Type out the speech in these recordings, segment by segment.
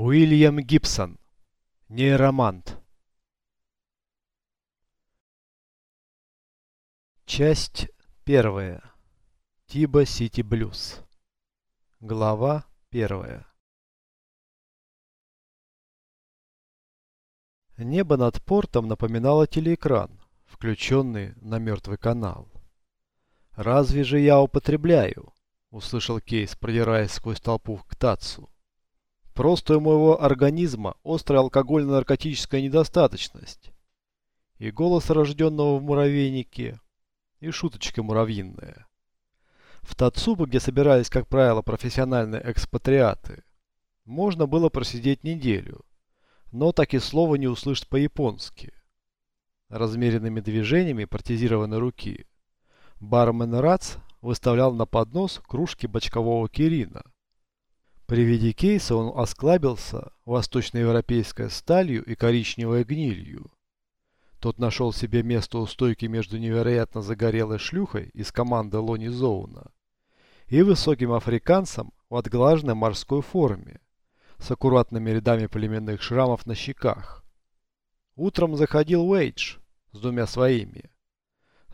Уильям Гибсон. Нейромант. Часть первая. Тиба Сити Блюз. Глава первая. Небо над портом напоминало телеэкран, включенный на мертвый канал. «Разве же я употребляю?» — услышал Кейс, продираясь сквозь толпу к Тацу. Просто у моего организма острая алкогольно-наркотическая недостаточность. И голос рожденного в муравейнике, и шуточка муравьиная. В Тацубе, где собирались, как правило, профессиональные экспатриаты, можно было просидеть неделю, но так и слова не услышать по-японски. Размеренными движениями протезированной руки бармен Рац выставлял на поднос кружки бочкового кирина – при виде кейса он осклабился восточноевропейской сталью и коричневой гнилью. Тот нашел себе место у стойки между невероятно загорелой шлюхой из команды Лони Зоуна и высоким африканцем в отглаженной морской форме с аккуратными рядами племенных шрамов на щеках. Утром заходил Уэйдж с двумя своими.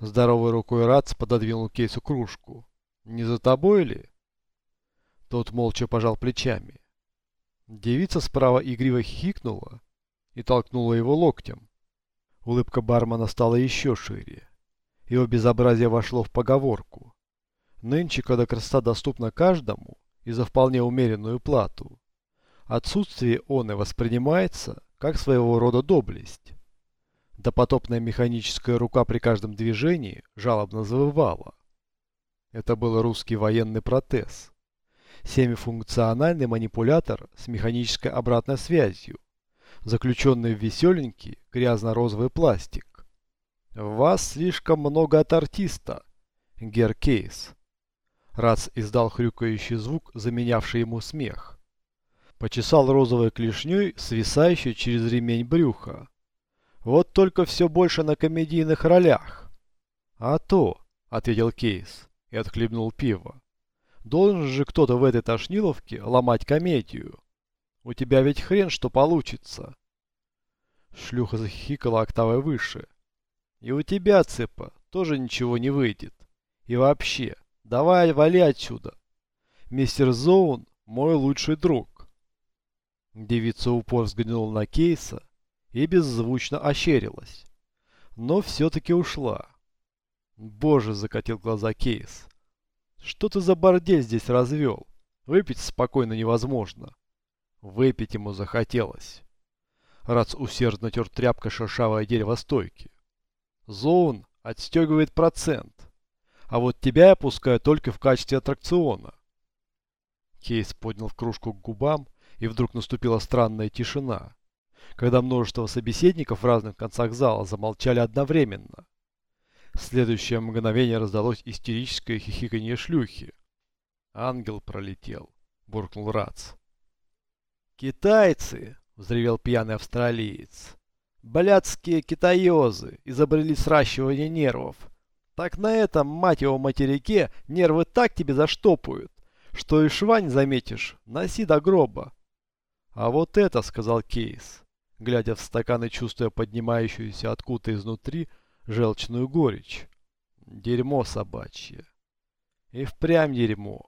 Здоровой рукой Рац пододвинул кейсу кружку. «Не за тобой ли?» Тот молча пожал плечами. Девица справа игриво хихикнула и толкнула его локтем. Улыбка бармена стала еще шире. Его безобразие вошло в поговорку. Нынче, когда красота доступна каждому и за вполне умеренную плату, отсутствие он и воспринимается как своего рода доблесть. Допотопная механическая рука при каждом движении жалобно завывала. Это был русский военный протез семифункциональный манипулятор с механической обратной связью, заключенный в веселенький грязно-розовый пластик. «В вас слишком много от артиста, Гер Кейс». Рац издал хрюкающий звук, заменявший ему смех. Почесал розовой клешней, свисающей через ремень брюха. «Вот только все больше на комедийных ролях». «А то», — ответил Кейс и отхлебнул пиво. Должен же кто-то в этой тошниловке ломать комедию. У тебя ведь хрен что получится. Шлюха захихикала октавой выше. И у тебя, цепа, тоже ничего не выйдет. И вообще, давай вали отсюда. Мистер Зоун мой лучший друг. Девица упор взглянула на Кейса и беззвучно ощерилась. Но все-таки ушла. Боже, закатил глаза Кейс. Что ты за бордель здесь развел? Выпить спокойно невозможно. Выпить ему захотелось. Рац усердно тер тряпкой шершавое дерево стойки. Зоун отстегивает процент. А вот тебя я пускаю только в качестве аттракциона. Кейс поднял кружку к губам, и вдруг наступила странная тишина, когда множество собеседников в разных концах зала замолчали одновременно. В следующее мгновение раздалось истерическое хихиканье шлюхи. «Ангел пролетел», — буркнул Рац. «Китайцы!» — взревел пьяный австралиец. «Блядские китаёзы изобрели сращивание нервов. Так на этом, мать его, материке нервы так тебе заштопают, что и шва не заметишь, носи до гроба». «А вот это», — сказал Кейс, глядя в стакан и чувствуя поднимающуюся откуда-то изнутри, — желчную горечь. Дерьмо собачье. И впрямь дерьмо.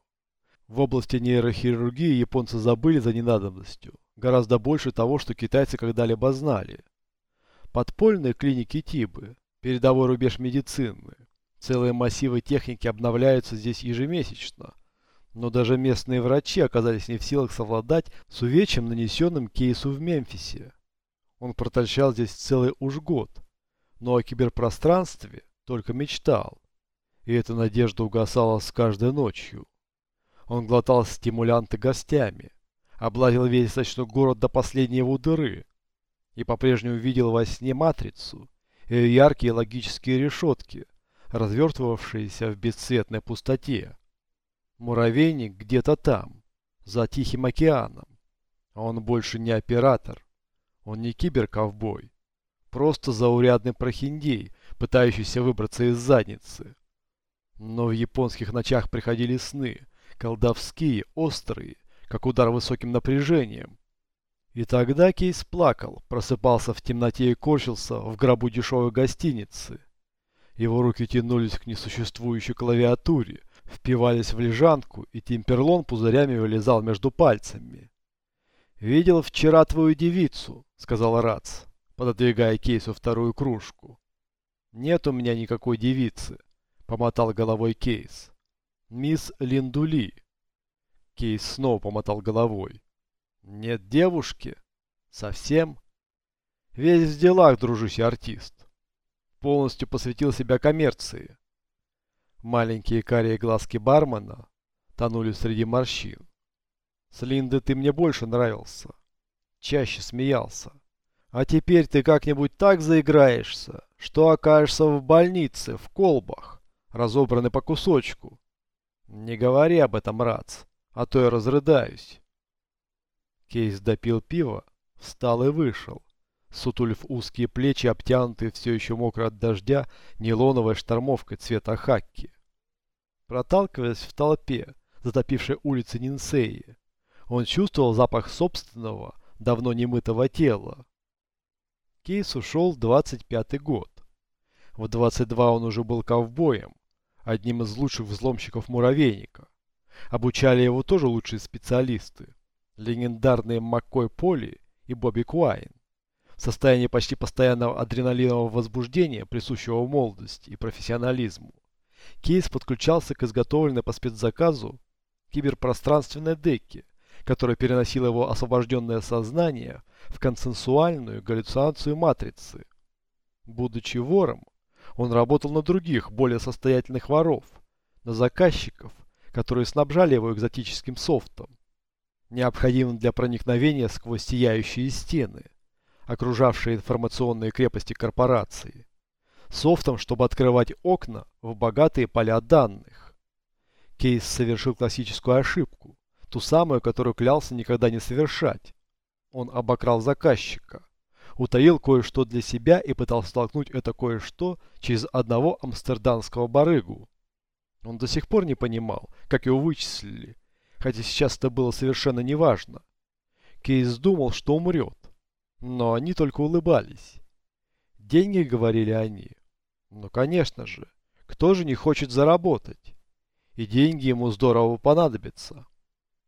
В области нейрохирургии японцы забыли за ненадобностью. Гораздо больше того, что китайцы когда-либо знали. Подпольные клиники Тибы, передовой рубеж медицины. Целые массивы техники обновляются здесь ежемесячно. Но даже местные врачи оказались не в силах совладать с увечьем, нанесенным кейсу в Мемфисе. Он проторчал здесь целый уж год – но о киберпространстве только мечтал. И эта надежда угасала с каждой ночью. Он глотал стимулянты гостями, облазил весь ночной город до последней его дыры и по-прежнему видел во сне матрицу и яркие логические решетки, развертывавшиеся в бесцветной пустоте. Муравейник где-то там, за Тихим океаном. А он больше не оператор, он не киберковбой, Просто заурядный прохиндей, пытающийся выбраться из задницы. Но в японских ночах приходили сны, колдовские, острые, как удар высоким напряжением. И тогда Кейс плакал, просыпался в темноте и корчился в гробу дешевой гостиницы. Его руки тянулись к несуществующей клавиатуре, впивались в лежанку, и Тимперлон пузырями вылезал между пальцами. «Видел вчера твою девицу», — сказал Рац, пододвигая Кейсу вторую кружку. «Нет у меня никакой девицы», — помотал головой Кейс. «Мисс Линдули». Кейс снова помотал головой. Нет девушки? Совсем? Весь в делах, дружище артист. Полностью посвятил себя коммерции. Маленькие карие глазки бармена тонули среди морщин. С Линдой ты мне больше нравился. Чаще смеялся. А теперь ты как-нибудь так заиграешься, что окажешься в больнице, в колбах, разобраны по кусочку. Не говори об этом, Рац, а то я разрыдаюсь. Кейс допил пиво, встал и вышел, сутулив узкие плечи, обтянутые все еще мокро от дождя нейлоновой штормовкой цвета хакки. Проталкиваясь в толпе, затопившей улицы Нинсеи, он чувствовал запах собственного, давно немытого тела. Кейс ушел в 25-й год. В 22 он уже был ковбоем, одним из лучших взломщиков муравейника. Обучали его тоже лучшие специалисты легендарные Маккой Поли и Бобби Куайн. В состоянии почти постоянного адреналинового возбуждения, присущего молодости и профессионализму, Кейс подключался к изготовленной по спецзаказу киберпространственной деке, которая переносила его освобожденное сознание в консенсуальную галлюцинацию матрицы. Будучи вором, он работал на других, более состоятельных воров, на заказчиков, которые снабжали его экзотическим софтом, необходимым для проникновения сквозь сияющие стены, окружавшие информационные крепости корпорации, софтом, чтобы открывать окна в богатые поля данных. Кейс совершил классическую ошибку, ту самую, которую клялся никогда не совершать. Он обокрал заказчика, утаил кое-что для себя и пытался столкнуть это кое-что через одного амстердамского барыгу. Он до сих пор не понимал, как его вычислили, хотя сейчас это было совершенно неважно. Кейс думал, что умрет, но они только улыбались. Деньги, говорили они. Ну, конечно же, кто же не хочет заработать? И деньги ему здорово понадобятся.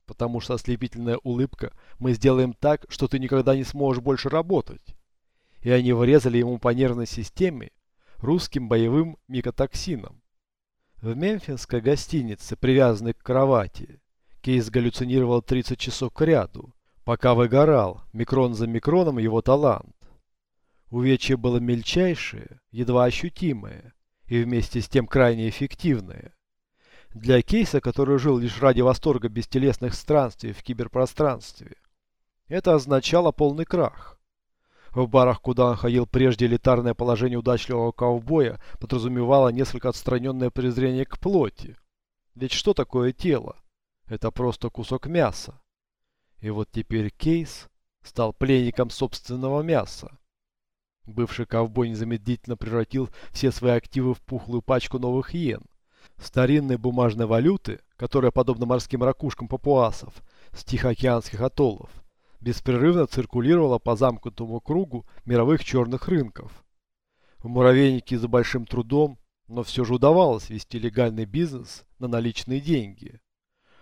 Потому что ослепительная улыбка «мы сделаем так, что ты никогда не сможешь больше работать». И они врезали ему по нервной системе русским боевым микотоксином. В мемфисской гостинице, привязанной к кровати, Кейс галлюцинировал 30 часов к ряду, пока выгорал, микрон за микроном, его талант. Увечье было мельчайшее, едва ощутимое, и вместе с тем крайне эффективное. Для Кейса, который жил лишь ради восторга бестелесных странствий в киберпространстве, это означало полный крах. В барах, куда он ходил прежде, элитарное положение удачливого ковбоя подразумевало несколько отстраненное презрение к плоти. Ведь что такое тело? Это просто кусок мяса. И вот теперь Кейс стал пленником собственного мяса. Бывший ковбой незамедлительно превратил все свои активы в пухлую пачку новых йен. Старинной бумажной валюты, которая, подобно морским ракушкам папуасов с Тихоокеанских атоллов, беспрерывно циркулировала по замкнутому кругу мировых черных рынков. В муравейнике за большим трудом, но все же удавалось вести легальный бизнес на наличные деньги.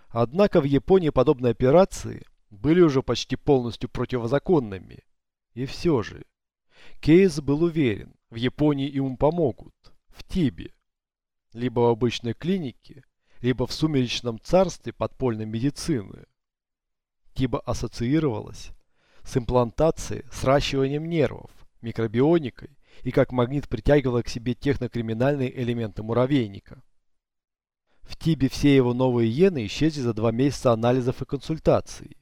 Однако в Японии подобные операции были уже почти полностью противозаконными. И все же, Кейс был уверен, в Японии ему помогут, в Тибе. Либо в обычной клинике, либо в сумеречном царстве подпольной медицины. Тиба ассоциировалась с имплантацией, сращиванием нервов, микробионикой и как магнит притягивала к себе технокриминальные элементы муравейника. В Тибе все его новые иены исчезли за два месяца анализов и консультаций.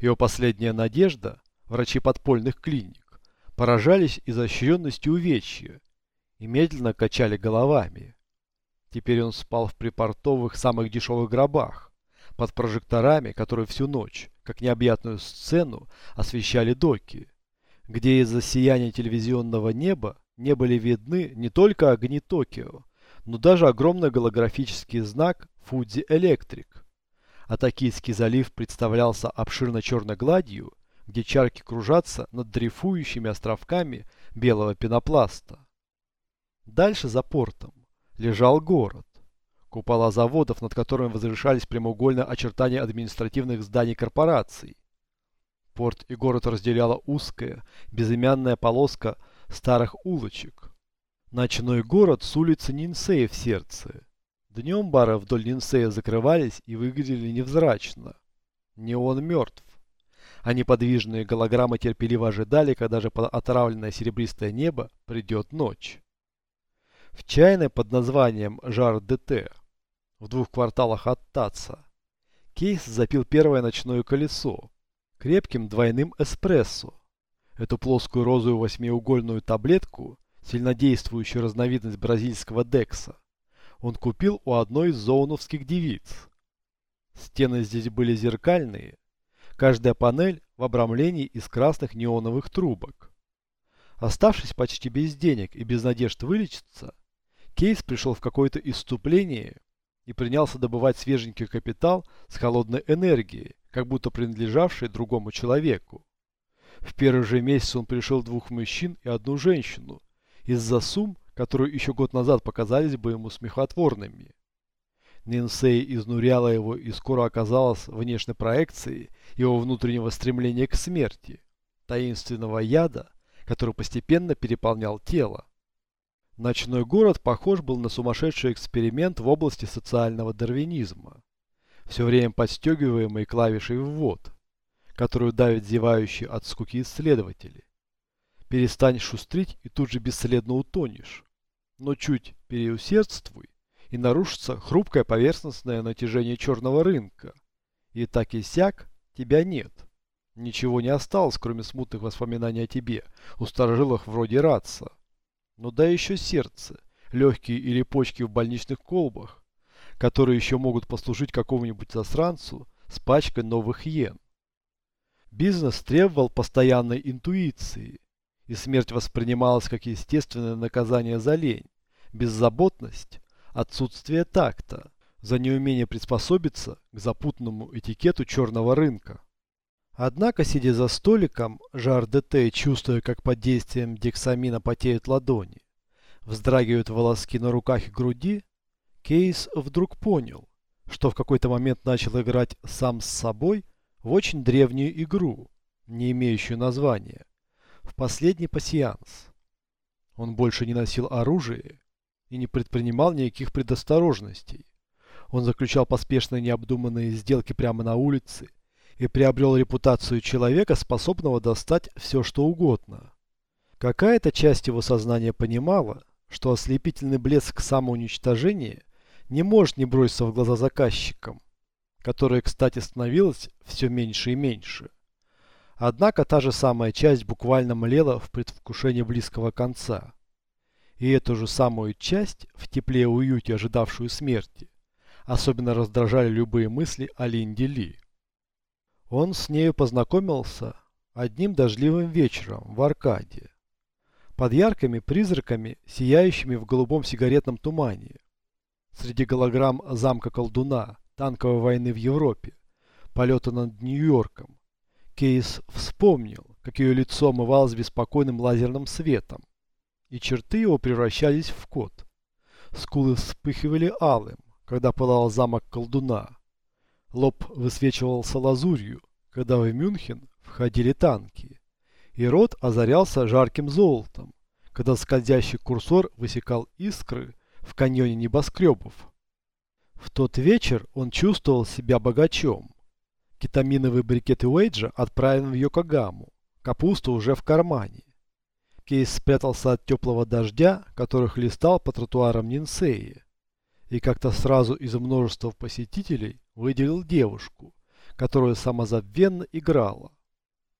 Его последняя надежда, врачи подпольных клиник, поражались изощренностью увечья и медленно качали головами. Теперь он спал в припортовых самых дешевых гробах, под прожекторами, которые всю ночь, как необъятную сцену, освещали доки, где из-за сияния телевизионного неба не были видны не только огни Токио, но даже огромный голографический знак Фудзи Электрик. А Токийский залив представлялся обширно черной гладью, где чарки кружатся над дрейфующими островками белого пенопласта. Дальше за портом лежал город. Купола заводов, над которыми возвышались прямоугольные очертания административных зданий корпораций. Порт и город разделяла узкая, безымянная полоска старых улочек. Ночной город с улицы Нинсея в сердце. Днем бары вдоль Нинсея закрывались и выглядели невзрачно. Не он мертв. А неподвижные голограммы терпеливо ожидали, когда же под отравленное серебристое небо придет ночь. В чайной под названием «Жар ДТ» в двух кварталах от Таца Кейс запил первое ночное колесо крепким двойным эспрессо. Эту плоскую розовую восьмиугольную таблетку, сильнодействующую разновидность бразильского декса, он купил у одной из зоуновских девиц. Стены здесь были зеркальные, каждая панель в обрамлении из красных неоновых трубок. Оставшись почти без денег и без надежд вылечиться, Кейс пришел в какое-то иступление и принялся добывать свеженький капитал с холодной энергией, как будто принадлежавшей другому человеку. В первый же месяц он пришел двух мужчин и одну женщину из-за сумм, которые еще год назад показались бы ему смехотворными. Нинсей изнуряла его и скоро оказалась внешней проекцией его внутреннего стремления к смерти, таинственного яда, который постепенно переполнял тело. Ночной город похож был на сумасшедший эксперимент в области социального дарвинизма, все время подстегиваемый клавишей «ввод», которую давят зевающие от скуки исследователи. Перестань шустрить и тут же бесследно утонешь. Но чуть переусердствуй, и нарушится хрупкое поверхностное натяжение черного рынка. И так и сяк тебя нет. Ничего не осталось, кроме смутных воспоминаний о тебе, у старожилах вроде Ратса. Но да еще сердце, легкие или почки в больничных колбах, которые еще могут послужить какому-нибудь засранцу с пачкой новых йен. Бизнес требовал постоянной интуиции, и смерть воспринималась как естественное наказание за лень, беззаботность, отсутствие такта, за неумение приспособиться к запутанному этикету черного рынка. Однако, сидя за столиком, жар ДТ, чувствуя, как под действием дексамина потеют ладони, вздрагивают волоски на руках и груди, Кейс вдруг понял, что в какой-то момент начал играть сам с собой в очень древнюю игру, не имеющую названия, в последний пассианс. Он больше не носил оружие и не предпринимал никаких предосторожностей. Он заключал поспешные необдуманные сделки прямо на улице и приобрел репутацию человека, способного достать все, что угодно. Какая-то часть его сознания понимала, что ослепительный блеск самоуничтожения не может не броситься в глаза заказчикам, которое, кстати, становилось все меньше и меньше. Однако та же самая часть буквально млела в предвкушении близкого конца. И эту же самую часть, в тепле и уюте ожидавшую смерти, особенно раздражали любые мысли о Линде Ли. Он с нею познакомился одним дождливым вечером в Аркаде. Под яркими призраками, сияющими в голубом сигаретном тумане. Среди голограмм замка колдуна, танковой войны в Европе, полета над Нью-Йорком. Кейс вспомнил, как ее лицо омывалось беспокойным лазерным светом, и черты его превращались в кот. Скулы вспыхивали алым, когда пылал замок колдуна, Лоб высвечивался лазурью, когда в Мюнхен входили танки, и рот озарялся жарким золотом, когда скользящий курсор высекал искры в каньоне небоскребов. В тот вечер он чувствовал себя богачом. Кетаминовые брикеты Уэйджа отправлены в Йокогаму, капуста уже в кармане. Кейс спрятался от теплого дождя, который хлестал по тротуарам Нинсеи. И как-то сразу из множества посетителей выделил девушку, которая самозабвенно играла.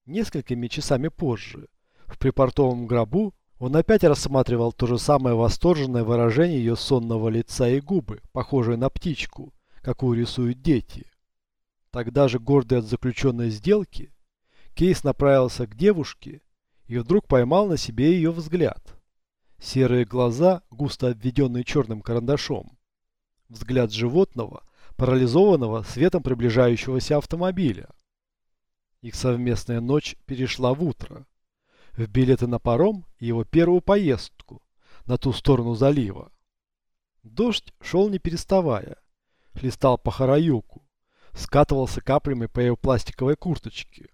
Несколькими часами позже, в припортовом гробу, он опять рассматривал то же самое восторженное выражение ее сонного лица и губы, похожие на птичку, какую рисуют дети. Тогда же, гордый от заключенной сделки, Кейс направился к девушке и вдруг поймал на себе ее взгляд. Серые глаза, густо обведенные черным карандашом. Взгляд животного – парализованного светом приближающегося автомобиля. Их совместная ночь перешла в утро. В билеты на паром и его первую поездку на ту сторону залива. Дождь шел не переставая, хлестал по Хараюку, скатывался каплями по его пластиковой курточке,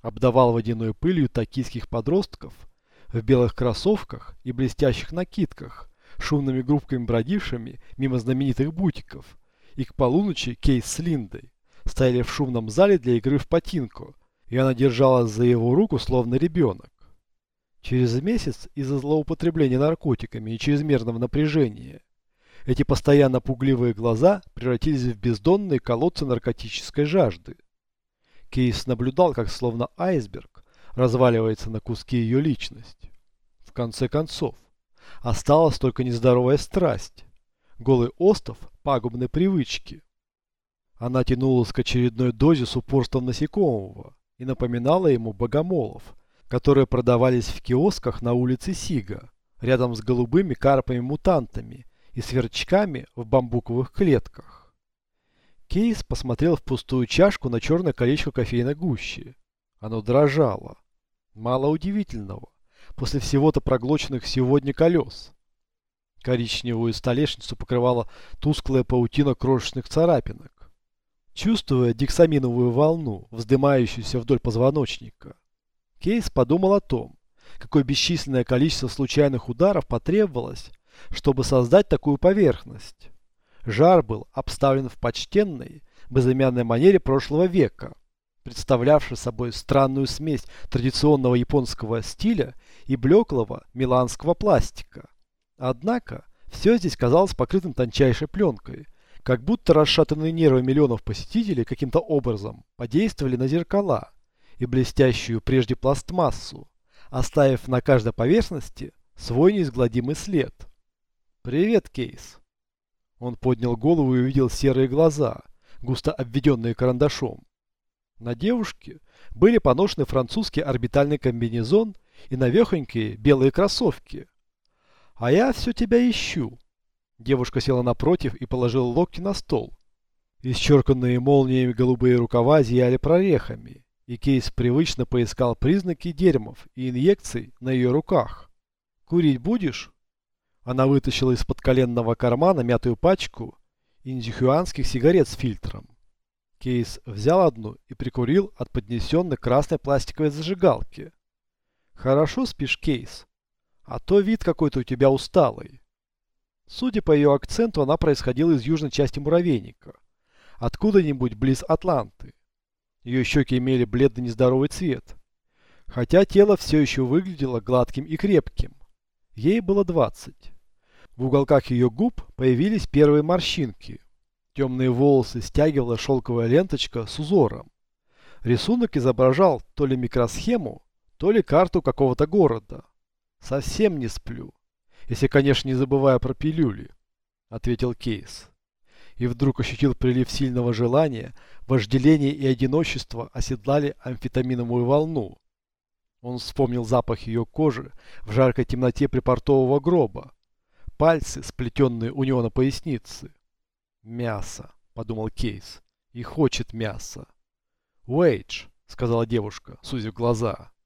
обдавал водяной пылью токийских подростков в белых кроссовках и блестящих накидках, шумными группками бродившими мимо знаменитых бутиков, и к полуночи Кейс с Линдой стояли в шумном зале для игры в патинку, и она держалась за его руку, словно ребенок. Через месяц из-за злоупотребления наркотиками и чрезмерного напряжения эти постоянно пугливые глаза превратились в бездонные колодцы наркотической жажды. Кейс наблюдал, как словно айсберг разваливается на куски ее личность. В конце концов, осталась только нездоровая страсть, голый остов пагубной привычки. Она тянулась к очередной дозе с упорством насекомого и напоминала ему богомолов, которые продавались в киосках на улице Сига, рядом с голубыми карпами-мутантами и сверчками в бамбуковых клетках. Кейс посмотрел в пустую чашку на черное колечко кофейной гущи. Оно дрожало. Мало удивительного, после всего-то проглоченных сегодня колес. Коричневую столешницу покрывала тусклая паутина крошечных царапинок. Чувствуя диксаминовую волну, вздымающуюся вдоль позвоночника, Кейс подумал о том, какое бесчисленное количество случайных ударов потребовалось, чтобы создать такую поверхность. Жар был обставлен в почтенной, безымянной манере прошлого века, представлявшей собой странную смесь традиционного японского стиля и блеклого миланского пластика. Однако, все здесь казалось покрытым тончайшей пленкой, как будто расшатанные нервы миллионов посетителей каким-то образом подействовали на зеркала и блестящую прежде пластмассу, оставив на каждой поверхности свой неизгладимый след. «Привет, Кейс!» Он поднял голову и увидел серые глаза, густо обведенные карандашом. На девушке были поношены французский орбитальный комбинезон и навехонькие белые кроссовки. «А я все тебя ищу!» Девушка села напротив и положила локти на стол. Исчерканные молниями голубые рукава зияли прорехами, и Кейс привычно поискал признаки дерьмов и инъекций на ее руках. «Курить будешь?» Она вытащила из-под коленного кармана мятую пачку индихуанских сигарет с фильтром. Кейс взял одну и прикурил от поднесенной красной пластиковой зажигалки. «Хорошо спишь, Кейс? А то вид какой-то у тебя усталый». Судя по ее акценту, она происходила из южной части муравейника, откуда-нибудь близ Атланты. Ее щеки имели бледный нездоровый цвет, хотя тело все еще выглядело гладким и крепким. Ей было двадцать. В уголках ее губ появились первые морщинки. Темные волосы стягивала шелковая ленточка с узором. Рисунок изображал то ли микросхему, то ли карту какого-то города. «Совсем не сплю. Если, конечно, не забывая про пилюли», — ответил Кейс. И вдруг ощутил прилив сильного желания, вожделение и одиночество оседлали амфетаминовую волну. Он вспомнил запах ее кожи в жаркой темноте припортового гроба, пальцы, сплетенные у него на пояснице. «Мясо», — подумал Кейс, — «и хочет мясо». «Уэйдж», — сказала девушка, сузив глаза, —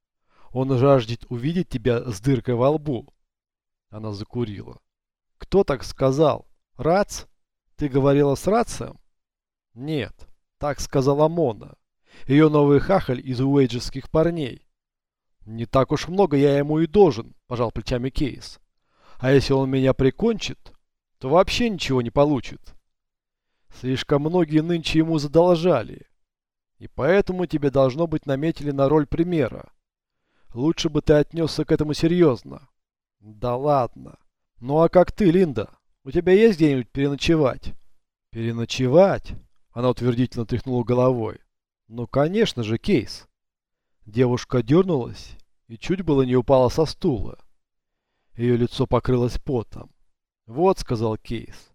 «он жаждет увидеть тебя с дыркой во лбу». Она закурила. «Кто так сказал? Рац? Ты говорила с Рацием?» «Нет, так сказала Мона. Ее новый хахаль из уэйджевских парней». «Не так уж много я ему и должен», – пожал плечами Кейс. А если он меня прикончит, то вообще ничего не получит. Слишком многие нынче ему задолжали. И поэтому тебе должно быть наметили на роль примера. Лучше бы ты отнесся к этому серьезно. Да ладно. Ну а как ты, Линда? У тебя есть где-нибудь переночевать? Переночевать? Она утвердительно тряхнула головой. Ну конечно же, Кейс. Девушка дернулась и чуть было не упала со стула. Ее лицо покрылось потом. «Вот», — сказал Кейс,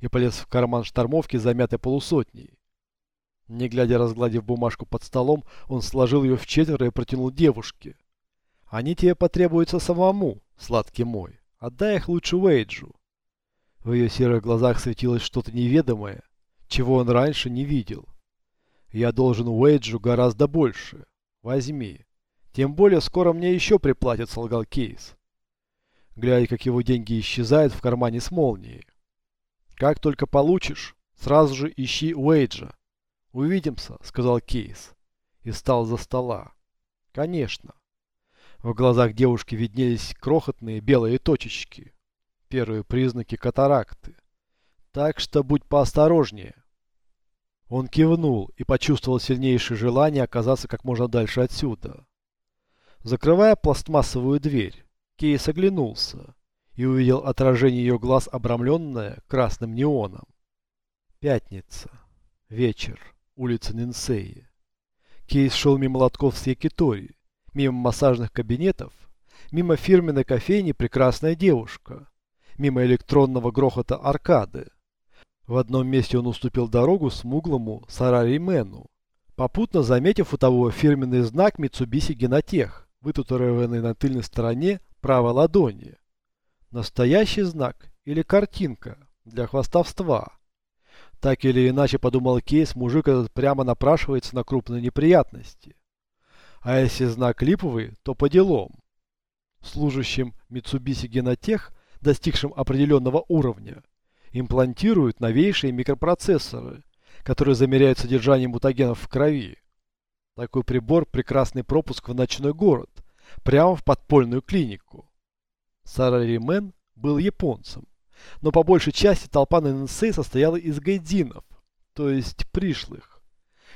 и полез в карман штормовки, замятой полусотней. Не глядя разгладив бумажку под столом, он сложил ее в четверо и протянул девушке. «Они тебе потребуются самому, сладкий мой. Отдай их лучше Уэйджу». В ее серых глазах светилось что-то неведомое, чего он раньше не видел. Я должен Уэйджу гораздо больше. Возьми. Тем более скоро мне еще приплатят, солгал Кейс. Глядя, как его деньги исчезают в кармане с молнией. Как только получишь, сразу же ищи Уэйджа. Увидимся, сказал Кейс. И встал за стола. Конечно. В глазах девушки виднелись крохотные белые точечки. Первые признаки катаракты. Так что будь поосторожнее. Он кивнул и почувствовал сильнейшее желание оказаться как можно дальше отсюда. Закрывая пластмассовую дверь, Кейс оглянулся и увидел отражение ее глаз, обрамленное красным неоном. Пятница. Вечер. Улица Нинсеи. Кейс шел мимо лотков с якитори, мимо массажных кабинетов, мимо фирменной кофейни «Прекрасная девушка», мимо электронного грохота аркады. В одном месте он уступил дорогу смуглому Сарари Мэну, попутно заметив у того фирменный знак Mitsubishi Genotech, вытатуированный на тыльной стороне правой ладони. Настоящий знак или картинка для хвастовства. Так или иначе, подумал Кейс, мужик этот прямо напрашивается на крупные неприятности. А если знак липовый, то по делам. Служащим Mitsubishi Genotech, достигшим определенного уровня, имплантируют новейшие микропроцессоры, которые замеряют содержание мутагенов в крови. Такой прибор – прекрасный пропуск в ночной город, прямо в подпольную клинику. Сарари Мэн был японцем, но по большей части толпа на НС состояла из гайдзинов, то есть пришлых.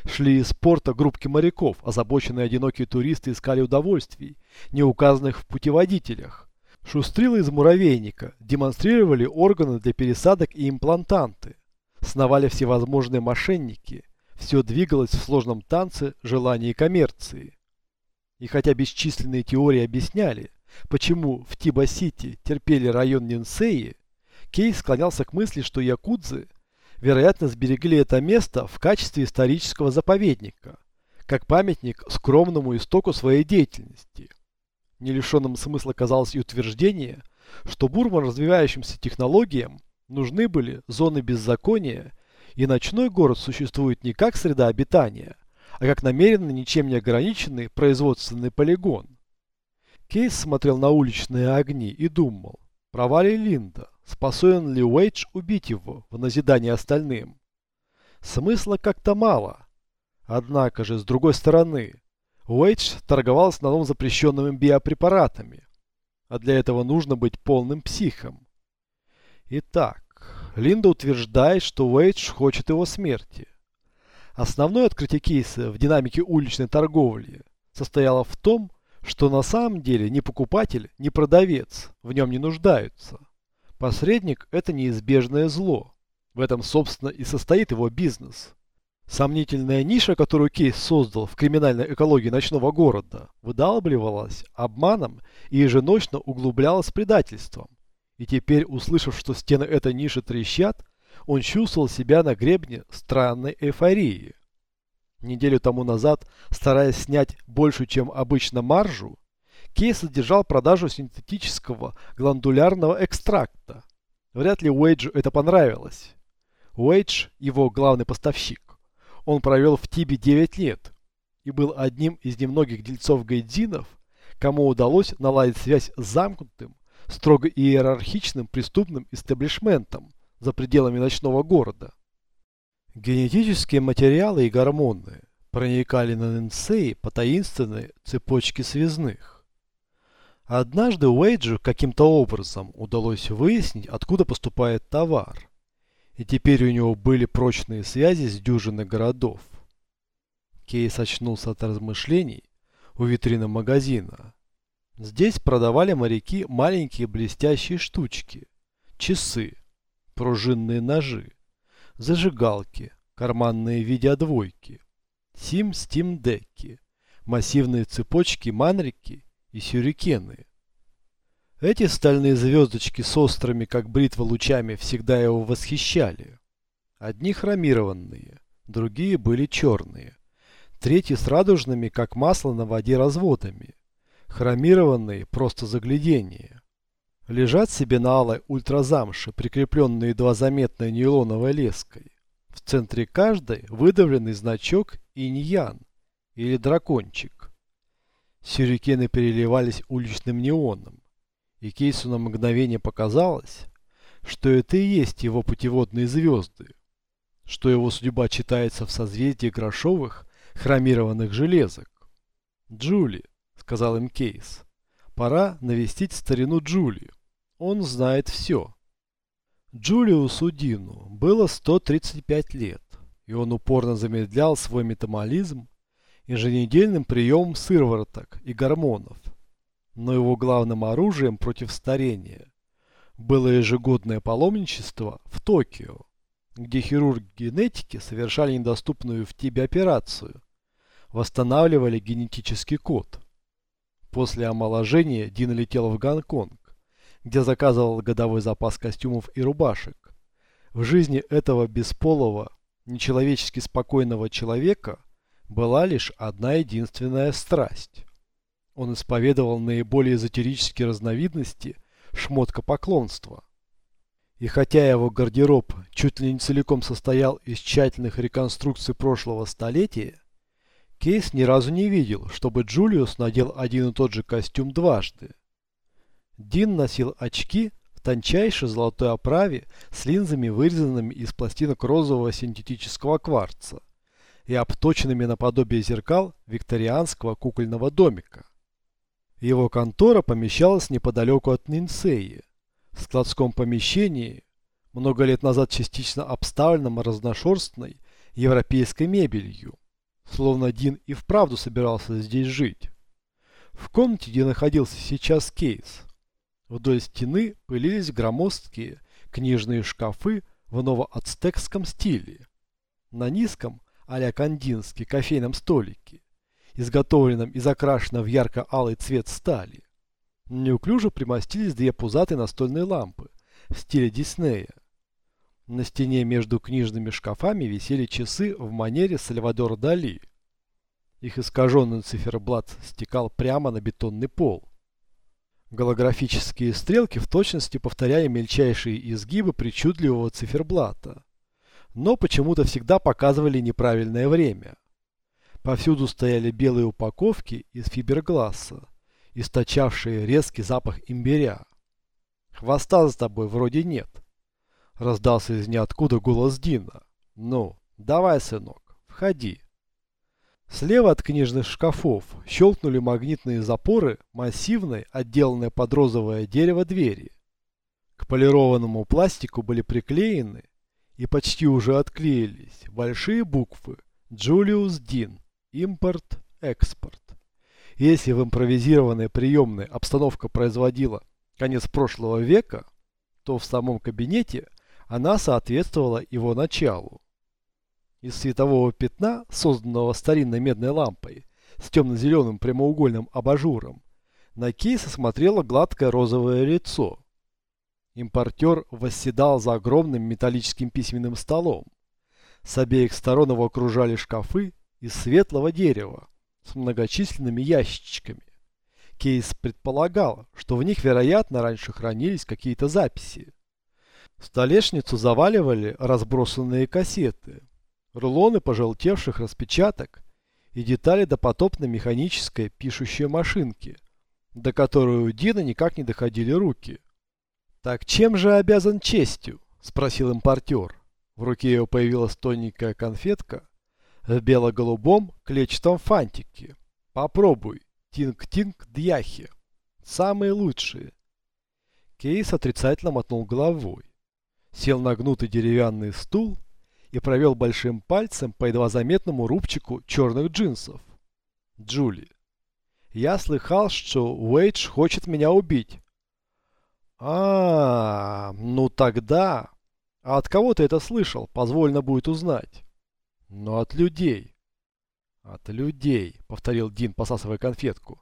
Шли из порта группки моряков, озабоченные одинокие туристы искали удовольствий, не указанных в путеводителях. Шустрилы из муравейника демонстрировали органы для пересадок и имплантанты. Сновали всевозможные мошенники. Все двигалось в сложном танце желаний коммерции. И хотя бесчисленные теории объясняли, почему в Тиба-Сити терпели район Нинсеи, Кейс склонялся к мысли, что якудзы, вероятно, сберегли это место в качестве исторического заповедника, как памятник скромному истоку своей деятельности – не лишенным смысла казалось и утверждение, что бурно развивающимся технологиям нужны были зоны беззакония, и ночной город существует не как среда обитания, а как намеренно ничем не ограниченный производственный полигон. Кейс смотрел на уличные огни и думал, права ли Линда, способен ли Уэйдж убить его в назидание остальным. Смысла как-то мало. Однако же, с другой стороны, Уэйдж торговал в основном запрещенными биопрепаратами, а для этого нужно быть полным психом. Итак, Линда утверждает, что Уэйдж хочет его смерти. Основное открытие кейса в динамике уличной торговли состояло в том, что на самом деле ни покупатель, ни продавец в нем не нуждаются. Посредник – это неизбежное зло. В этом, собственно, и состоит его бизнес. Сомнительная ниша, которую Кейс создал в криминальной экологии ночного города, выдалбливалась обманом и еженочно углублялась предательством. И теперь, услышав, что стены этой ниши трещат, он чувствовал себя на гребне странной эйфории. Неделю тому назад, стараясь снять больше, чем обычно маржу, Кейс содержал продажу синтетического гландулярного экстракта. Вряд ли Уэйджу это понравилось. Уэйдж, его главный поставщик, он провел в Тибе 9 лет и был одним из немногих дельцов-гайдзинов, кому удалось наладить связь с замкнутым, строго иерархичным преступным истеблишментом за пределами ночного города. Генетические материалы и гормоны проникали на Ненсей по таинственной цепочке связных. Однажды Уэйджу каким-то образом удалось выяснить, откуда поступает товар – и теперь у него были прочные связи с дюжиной городов. Кейс очнулся от размышлений у витрины магазина. Здесь продавали моряки маленькие блестящие штучки, часы, пружинные ножи, зажигалки, карманные видеодвойки, сим-стим-деки, массивные цепочки манрики и сюрикены – эти стальные звездочки с острыми, как бритва, лучами всегда его восхищали. Одни хромированные, другие были черные. Третьи с радужными, как масло на воде, разводами. Хромированные просто загляденье. Лежат себе на алой ультразамше, прикрепленные едва заметной нейлоновой леской. В центре каждой выдавленный значок иньян или дракончик. Сюрикены переливались уличным неоном, и Кейсу на мгновение показалось, что это и есть его путеводные звезды, что его судьба читается в созвездии грошовых хромированных железок. «Джули», — сказал им Кейс, — «пора навестить старину Джули. Он знает все». Джулиусу Дину было 135 лет, и он упорно замедлял свой метаболизм еженедельным приемом сывороток и гормонов. Но его главным оружием против старения было ежегодное паломничество в Токио, где хирурги генетики совершали недоступную в тебе операцию, восстанавливали генетический код. После омоложения Дин летел в Гонконг, где заказывал годовой запас костюмов и рубашек. В жизни этого бесполого, нечеловечески спокойного человека была лишь одна единственная страсть. Он исповедовал наиболее эзотерические разновидности шмоткопоклонства. И хотя его гардероб чуть ли не целиком состоял из тщательных реконструкций прошлого столетия, Кейс ни разу не видел, чтобы Джулиус надел один и тот же костюм дважды. Дин носил очки в тончайшей золотой оправе с линзами, вырезанными из пластинок розового синтетического кварца и обточенными наподобие зеркал викторианского кукольного домика. Его контора помещалась неподалеку от Нинсеи, в складском помещении, много лет назад частично обставленном разношерстной европейской мебелью, словно Дин и вправду собирался здесь жить. В комнате, где находился сейчас кейс, Вдоль стены пылились громоздкие книжные шкафы в новоацтекском стиле. На низком, а-ля кандинский, кофейном столике, изготовленном и закрашенном в ярко-алый цвет стали, неуклюже примостились две пузатые настольные лампы в стиле Диснея. На стене между книжными шкафами висели часы в манере Сальвадора Дали. Их искаженный циферблат стекал прямо на бетонный пол. Голографические стрелки в точности повторяли мельчайшие изгибы причудливого циферблата, но почему-то всегда показывали неправильное время. Повсюду стояли белые упаковки из фибергласса, источавшие резкий запах имбиря. «Хвоста за тобой вроде нет», — раздался из ниоткуда голос Дина. «Ну, давай, сынок, входи». Слева от книжных шкафов щелкнули магнитные запоры массивной, отделанной под розовое дерево двери. К полированному пластику были приклеены и почти уже отклеились большие буквы «Джулиус Дин. Импорт-экспорт». Если в импровизированной приемной обстановка производила конец прошлого века, то в самом кабинете она соответствовала его началу. Из светового пятна, созданного старинной медной лампой, с темно-зеленым прямоугольным абажуром, на кейс смотрело гладкое розовое лицо. Импортер восседал за огромным металлическим письменным столом. С обеих сторон его окружали шкафы из светлого дерева с многочисленными ящичками. Кейс предполагал, что в них, вероятно, раньше хранились какие-то записи. Столешницу заваливали разбросанные кассеты, рулоны пожелтевших распечаток и детали допотопной механической пишущей машинки, до которой у Дина никак не доходили руки. «Так чем же обязан честью?» – спросил импортер. В руке его появилась тоненькая конфетка в бело-голубом клетчатом фантике. «Попробуй, тинг-тинг дьяхи. Самые лучшие». Кейс отрицательно мотнул головой. Сел на гнутый деревянный стул и провел большим пальцем по едва заметному рубчику черных джинсов. Джули. Я слыхал, что Уэйдж хочет меня убить. А, ну тогда... А от кого ты это слышал? Позвольно будет узнать. Ну от людей. От людей, повторил Дин, посасывая конфетку.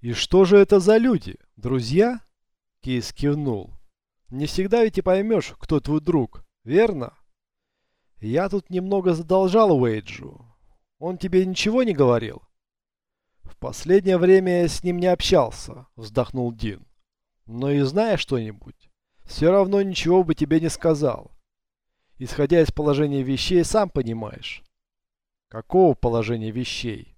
И что же это за люди? Друзья? Кейс кивнул. Не всегда ведь и поймешь, кто твой друг, верно? Я тут немного задолжал Уэйджу. Он тебе ничего не говорил? В последнее время я с ним не общался, вздохнул Дин. Но и зная что-нибудь, все равно ничего бы тебе не сказал. Исходя из положения вещей, сам понимаешь. Какого положения вещей?